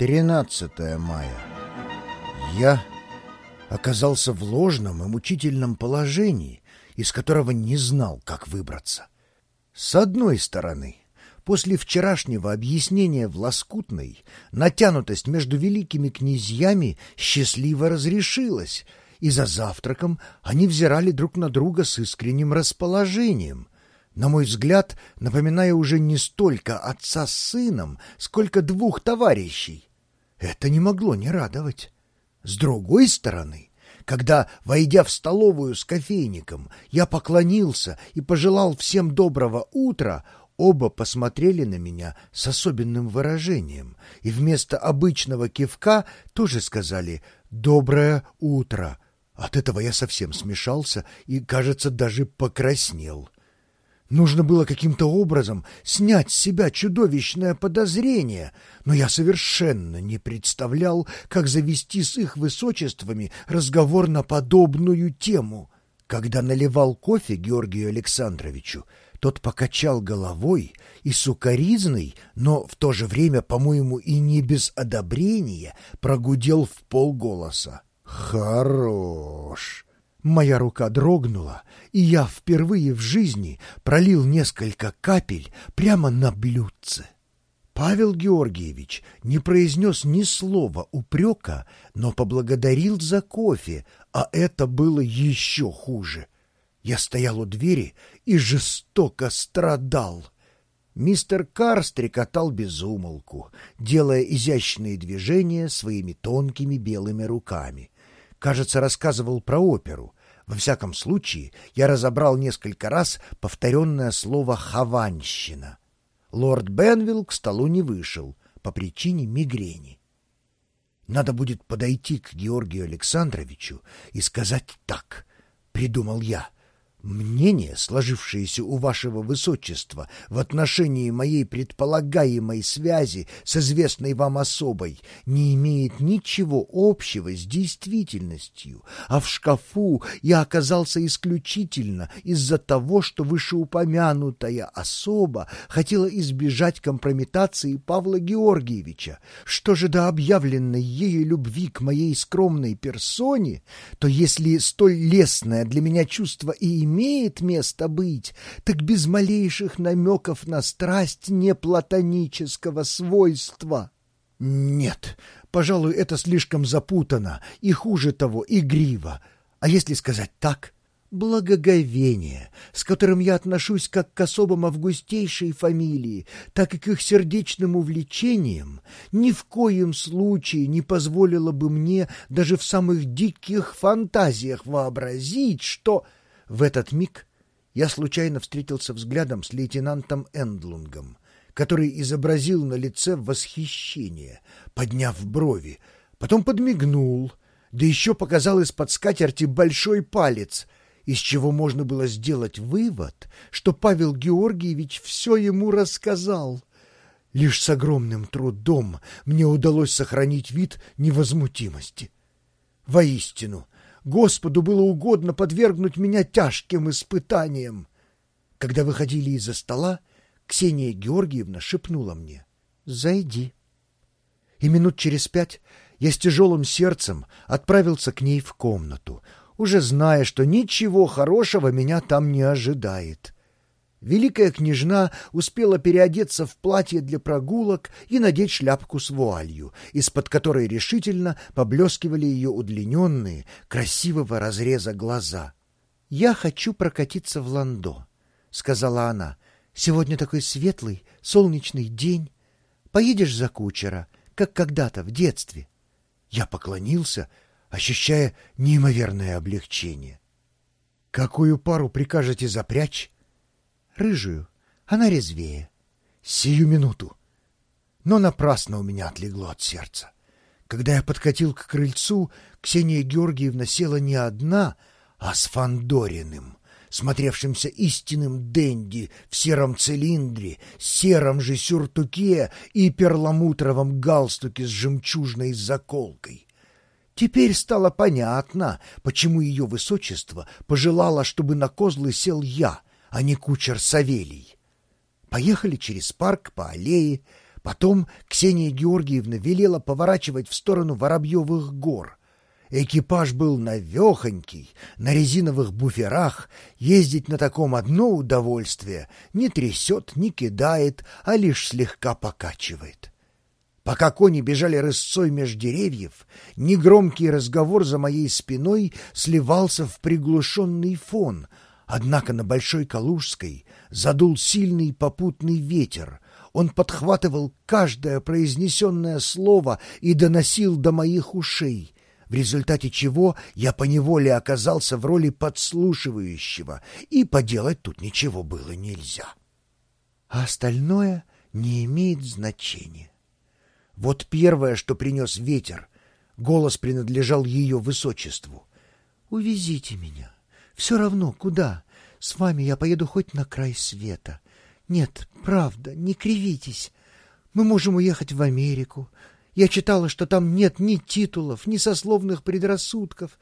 13 мая. Я оказался в ложном и мучительном положении, из которого не знал, как выбраться. С одной стороны, после вчерашнего объяснения в Лоскутной натянутость между великими князьями счастливо разрешилась, и за завтраком они взирали друг на друга с искренним расположением, на мой взгляд, напоминая уже не столько отца с сыном, сколько двух товарищей. Это не могло не радовать. С другой стороны, когда, войдя в столовую с кофейником, я поклонился и пожелал всем доброго утра, оба посмотрели на меня с особенным выражением и вместо обычного кивка тоже сказали «доброе утро». От этого я совсем смешался и, кажется, даже покраснел. Нужно было каким-то образом снять с себя чудовищное подозрение, но я совершенно не представлял, как завести с их высочествами разговор на подобную тему. Когда наливал кофе Георгию Александровичу, тот покачал головой и сукоризный, но в то же время, по-моему, и не без одобрения, прогудел в полголоса. «Хорош!» Моя рука дрогнула, и я впервые в жизни пролил несколько капель прямо на блюдце. Павел Георгиевич не произнес ни слова упрека, но поблагодарил за кофе, а это было еще хуже. Я стоял у двери и жестоко страдал. Мистер Карр стрекотал без умолку, делая изящные движения своими тонкими белыми руками — кажется, рассказывал про оперу. Во всяком случае, я разобрал несколько раз повторенное слово «хованщина». Лорд Бенвилл к столу не вышел по причине мигрени. Надо будет подойти к Георгию Александровичу и сказать так, — придумал я — Мнение, сложившееся у вашего высочества в отношении моей предполагаемой связи с известной вам особой, не имеет ничего общего с действительностью, а в шкафу я оказался исключительно из-за того, что вышеупомянутая особа хотела избежать компрометации Павла Георгиевича. Что же до объявленной ею любви к моей скромной персоне, то если столь лестное для меня чувство и имеет место быть, так без малейших намеков на страсть неплатонического свойства. Нет, пожалуй, это слишком запутано и, хуже того, игриво. А если сказать так, благоговение, с которым я отношусь как к особам августейшей фамилии, так и к их сердечным увлечениям, ни в коем случае не позволило бы мне даже в самых диких фантазиях вообразить, что... В этот миг я случайно встретился взглядом с лейтенантом Эндлунгом, который изобразил на лице восхищение, подняв брови, потом подмигнул, да еще показал из-под скатерти большой палец, из чего можно было сделать вывод, что Павел Георгиевич все ему рассказал. Лишь с огромным трудом мне удалось сохранить вид невозмутимости. Воистину, Господу было угодно подвергнуть меня тяжким испытаниям. Когда выходили из-за стола, Ксения Георгиевна шепнула мне «Зайди». И минут через пять я с тяжелым сердцем отправился к ней в комнату, уже зная, что ничего хорошего меня там не ожидает. Великая княжна успела переодеться в платье для прогулок и надеть шляпку с вуалью, из-под которой решительно поблескивали ее удлиненные, красивого разреза глаза. «Я хочу прокатиться в Ландо», — сказала она. «Сегодня такой светлый, солнечный день. Поедешь за кучера, как когда-то в детстве». Я поклонился, ощущая неимоверное облегчение. «Какую пару прикажете запрячь?» Рыжую. Она резвее. Сию минуту. Но напрасно у меня отлегло от сердца. Когда я подкатил к крыльцу, Ксения Георгиевна села не одна, а с Фандориным, смотревшимся истинным денди в сером цилиндре, сером же сюртуке и перламутровом галстуке с жемчужной заколкой. Теперь стало понятно, почему ее высочество пожелало, чтобы на козлы сел я — а не кучер Савелий. Поехали через парк по аллее, Потом Ксения Георгиевна велела поворачивать в сторону Воробьевых гор. Экипаж был навехонький, на резиновых буферах. Ездить на таком одно удовольствие. Не трясет, не кидает, а лишь слегка покачивает. Пока кони бежали рысцой меж деревьев, негромкий разговор за моей спиной сливался в приглушенный фон, однако на Большой Калужской задул сильный попутный ветер. Он подхватывал каждое произнесенное слово и доносил до моих ушей, в результате чего я поневоле оказался в роли подслушивающего, и поделать тут ничего было нельзя. А остальное не имеет значения. Вот первое, что принес ветер. Голос принадлежал ее высочеству. «Увезите меня. Все равно, куда. С вами я поеду хоть на край света. Нет, правда, не кривитесь. Мы можем уехать в Америку. Я читала, что там нет ни титулов, ни сословных предрассудков.